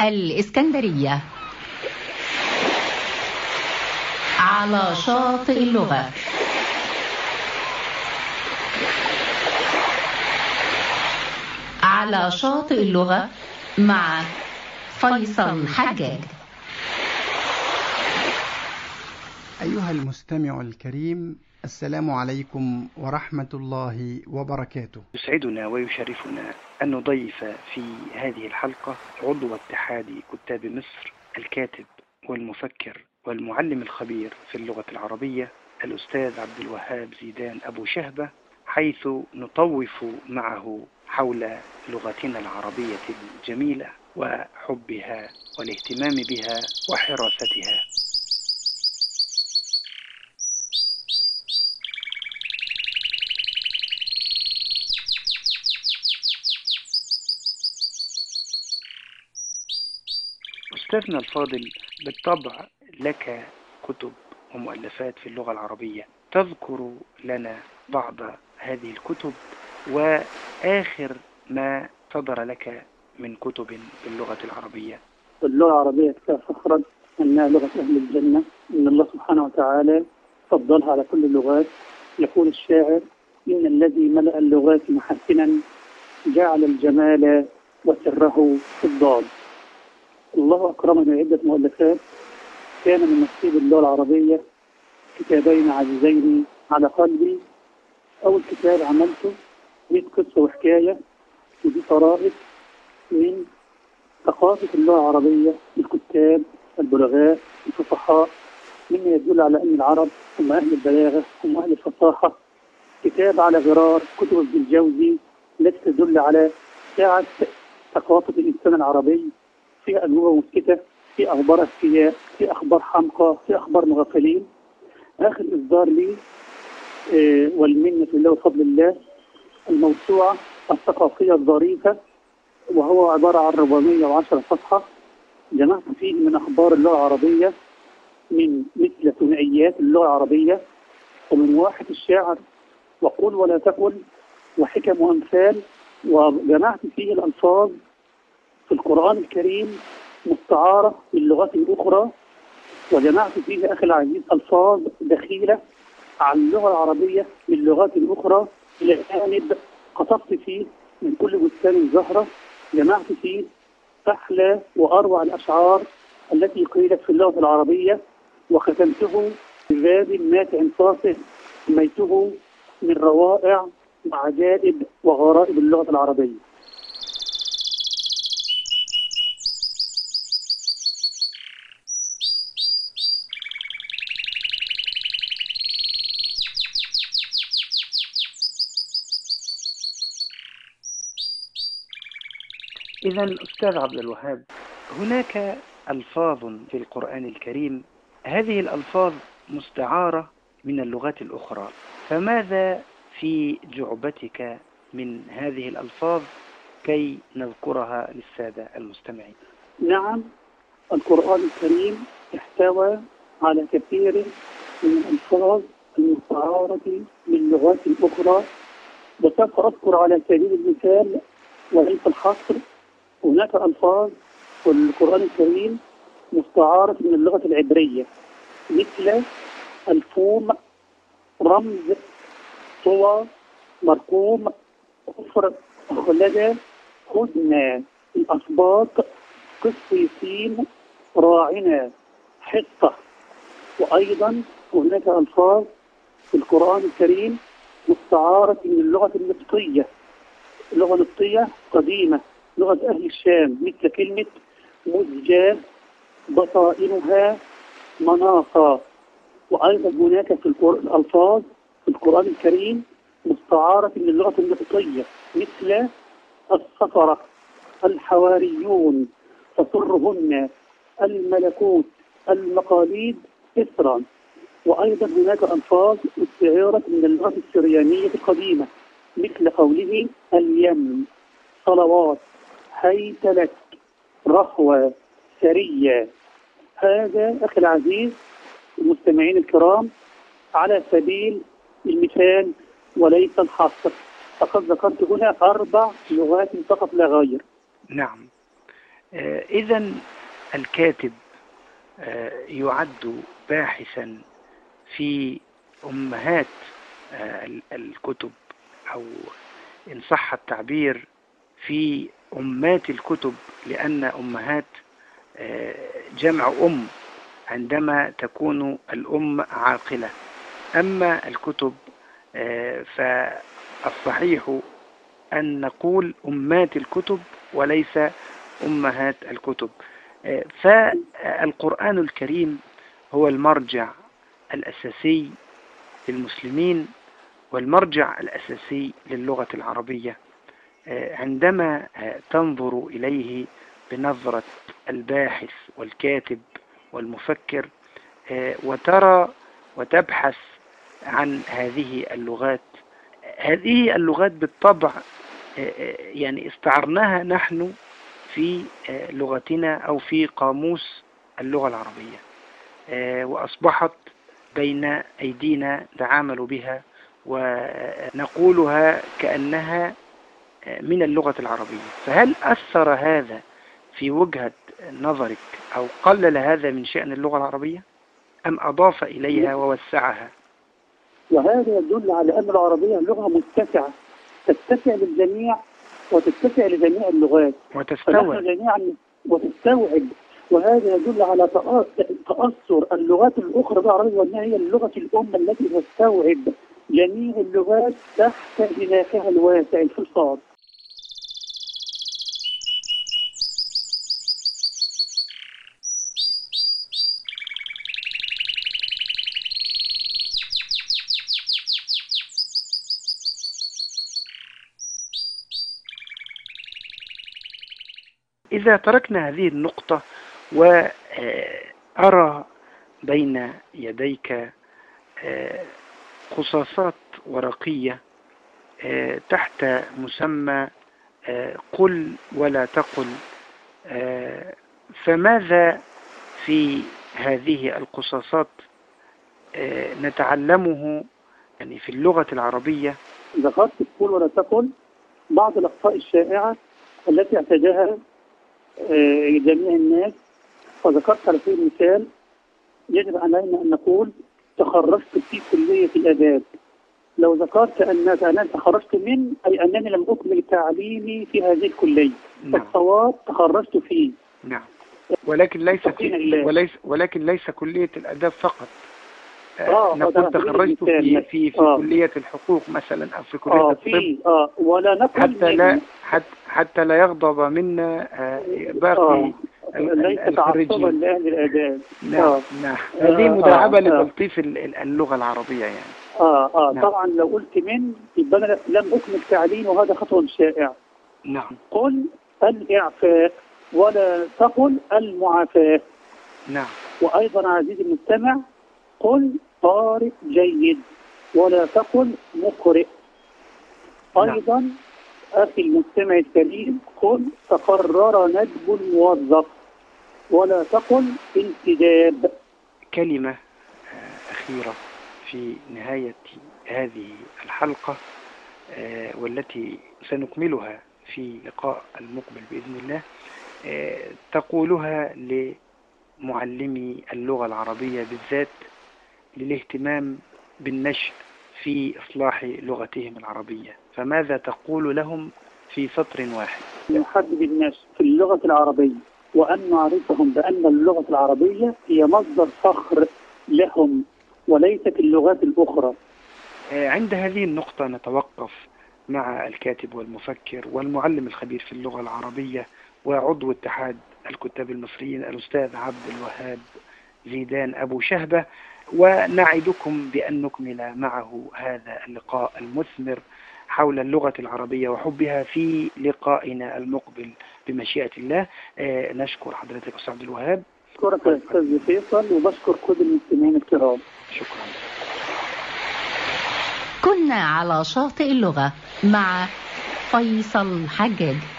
الإسكندرية. على شاطئ اللغة. على شاطئ اللغة مع فيصل حجاج. أيها المستمع الكريم السلام عليكم ورحمة الله وبركاته. يسعدنا ويشرفنا. أن نضيف في هذه الحلقة عضو اتحاد كتاب مصر الكاتب والمفكر والمعلم الخبير في اللغة العربية الأستاذ عبد الوهاب زيدان أبو شهبة حيث نطوف معه حول لغتنا العربية الجميلة وحبها والاهتمام بها وحراستها. أستاذنا الفاضل بالطبع لك كتب ومؤلفات في اللغة العربية. تذكر لنا بعض هذه الكتب وآخر ما صدر لك من كتب باللغة العربية. اللغة العربية فخرا أنها لغة أهل الجنة إن الله سبحانه وتعالى فضلها على كل اللغات. يقول الشاعر إن الذي ملأ اللغات محسنا جعل الجمال وسره في الضاد. الله أكرمنا بعدة مؤلفات. كان من نصيب اللغة العربية كتابين عزيزين على قلبي. أول كتاب عملته دي قصة وحكاية ودي طرائف من ثقافة اللغة العربية الكتاب البلغاء الفصحاء مما يدل على أن العرب هم أهل البلاغة هم أهل الفصاحة. كتاب على غرار كتب ابن الجوزي التي تدل على سعة ثقافة الإنسان العربي في أجوبة مسكتة في أخبار أذكياء في أخبار حمقى في أخبار مغفلين. آخر إصدار لي آه والمنة لله وفضل الله الموسوعة الثقافية الظريفة وهو عبارة عن 410 صفحة جمعت فيه من أخبار اللغة العربية من مثل ثنائيات اللغة العربية ومن واحد الشاعر وقل ولا تقل وحكم وأمثال وجمعت فيه الألفاظ في القرآن الكريم مستعارة من لغات أخرى وجمعت فيه أخي العزيز ألفاظ دخيلة عن اللغة العربية من لغات أخرى. إلى جانب قطفت فيه من كل بستان زهرة جمعت فيه أحلى وأروع الأشعار التي قيلت في اللغة العربية وختمته بباب ماتع فاصل سميته من روائع وعجائب وغرائب اللغة العربية. إذا أستاذ عبد الوهاب هناك ألفاظ في القرآن الكريم هذه الألفاظ مستعارة من اللغات الأخرى. فماذا في جعبتك من هذه الألفاظ كي نذكرها للسادة المستمعين؟ نعم القرآن الكريم احتوى على كثير من الألفاظ المستعارة من لغات أخرى. وسوف أذكر على سبيل المثال وليس الحصر. هناك ألفاظ في القرآن الكريم مستعارة من اللغة العبرية مثل ألفوم رمز طوى مرقوم كفر خلدة هدنة الأسباط قسيسين راعنا حصة. وأيضا هناك ألفاظ في القرآن الكريم مستعارة من اللغة النبطية اللغة النبطية قديمة. لغة أهل الشام مثل كلمة مزجاة بطائنها مناصة. وأيضا هناك في الألفاظ في القرآن الكريم مستعارة من اللغة النبطية مثل السفرة الحواريون فسرهن الملكوت المقاليد إسرا. وأيضا هناك ألفاظ استعارة من اللغة السريانية القديمة مثل قوله اليم صلوات. هيت لك رخوة سرية. هذا أخي العزيز المستمعين الكرام على سبيل المثال وليس الحصر. فقد ذكرت هنا أربع لغات فقط لا غير. نعم. إذا الكاتب آه، يعد باحثا في أمهات آه، ال- الكتب أو إن صح التعبير في أمات الكتب لأن أمهات آه، جمع أم عندما تكون الأم عاقلة. أما الكتب آه، فالصحيح أن نقول أمات الكتب وليس أمهات الكتب. آه، فالقرآن الكريم هو المرجع الأساسي للمسلمين والمرجع الأساسي للغة العربية. عندما تنظر إليه بنظرة الباحث والكاتب والمفكر وترى وتبحث عن هذه اللغات هذه اللغات بالطبع يعني استعرناها نحن في لغتنا أو في قاموس اللغة العربية وأصبحت بين أيدينا نتعامل بها ونقولها كأنها من اللغة العربية. فهل أثر هذا في وجهة نظرك أو قلل هذا من شأن اللغة العربية؟ أم أضاف إليها ووسعها؟ وهذا يدل على أن العربية لغة متسعة تتسع للجميع وتتسع لجميع اللغات. وتستوعب. جميعا وتستوعب. وهذا يدل على تأ- تأثر اللغات الأخرى بالعربية وأنها هي اللغة الأم التي تستوعب جميع اللغات تحت جناحها الواسع الفصاد إذا تركنا هذه النقطة وأرى بين يديك آه، قصاصات ورقية آه، تحت مسمى آه، قل ولا تقل آه، فماذا في هذه القصاصات آه، نتعلمه يعني في اللغة العربية؟ ذكرت تقول ولا تقل بعض الأخطاء الشائعة التي اعتادها آه، جميع الناس. فذكرت على سبيل المثال يجب علينا أن نقول تخرجت في كلية الآداب. لو ذكرت أنك أنا تخرجت من أي أنني لم أكمل تعليمي في هذه الكلية. نعم. فالصواب تخرجت فيه. نعم. ولكن ليس. وليس ولكن ليس كلية الآداب فقط. آه، نقول على سبيل تخرجت في. في, في آه. كلية الحقوق مثلا أو في كلية آه الطب. في آه ولا نقل حتى لا حتى, حتى لا يغضب منا آه، باقي آه ليس تعصبا لأهل الآداب. نعم آه. نعم. هذه مداعبة آه. لتلطيف ال- ال- اللغة العربية يعني. آه آه. نعم. طبعا لو قلت من يبقى أنا لم اكمل تعليمي وهذا خطأ شائع. نعم. قل الإعفاء ولا تقل المعافاة. نعم. وأيضا عزيزي المستمع قل قارئ جيد ولا تقل مقرئ. نعم. أيضا أخي المستمع الكريم قل تقرر ندب الموظف ولا تقل انتداب. كلمة أخيرة في نهاية هذه الحلقة آه، والتي سنكملها في لقاء المقبل بإذن الله آه، تقولها لمعلمي اللغة العربية بالذات للاهتمام بالنشء في إصلاح لغتهم العربية فماذا تقول لهم في سطر واحد؟ نحدد الناس في اللغة العربية وأن نعرفهم بأن اللغة العربية هي مصدر فخر لهم وليست اللغات الأخرى. آه، عند هذه النقطة نتوقف مع الكاتب والمفكر والمعلم الخبير في اللغة العربية وعضو اتحاد الكتاب المصريين الأستاذ عبد الوهاب زيدان أبو شهبة ونعدكم بأن نكمل معه هذا اللقاء المثمر حول اللغة العربية وحبها في لقائنا المقبل بمشيئة الله. آه، نشكر حضرتك أستاذ عبد الوهاب. أشكرك يا أستاذ فيصل وبشكر كل المستمعين الكرام. شكرا. كنا على شاطئ اللغة مع فيصل حجاج.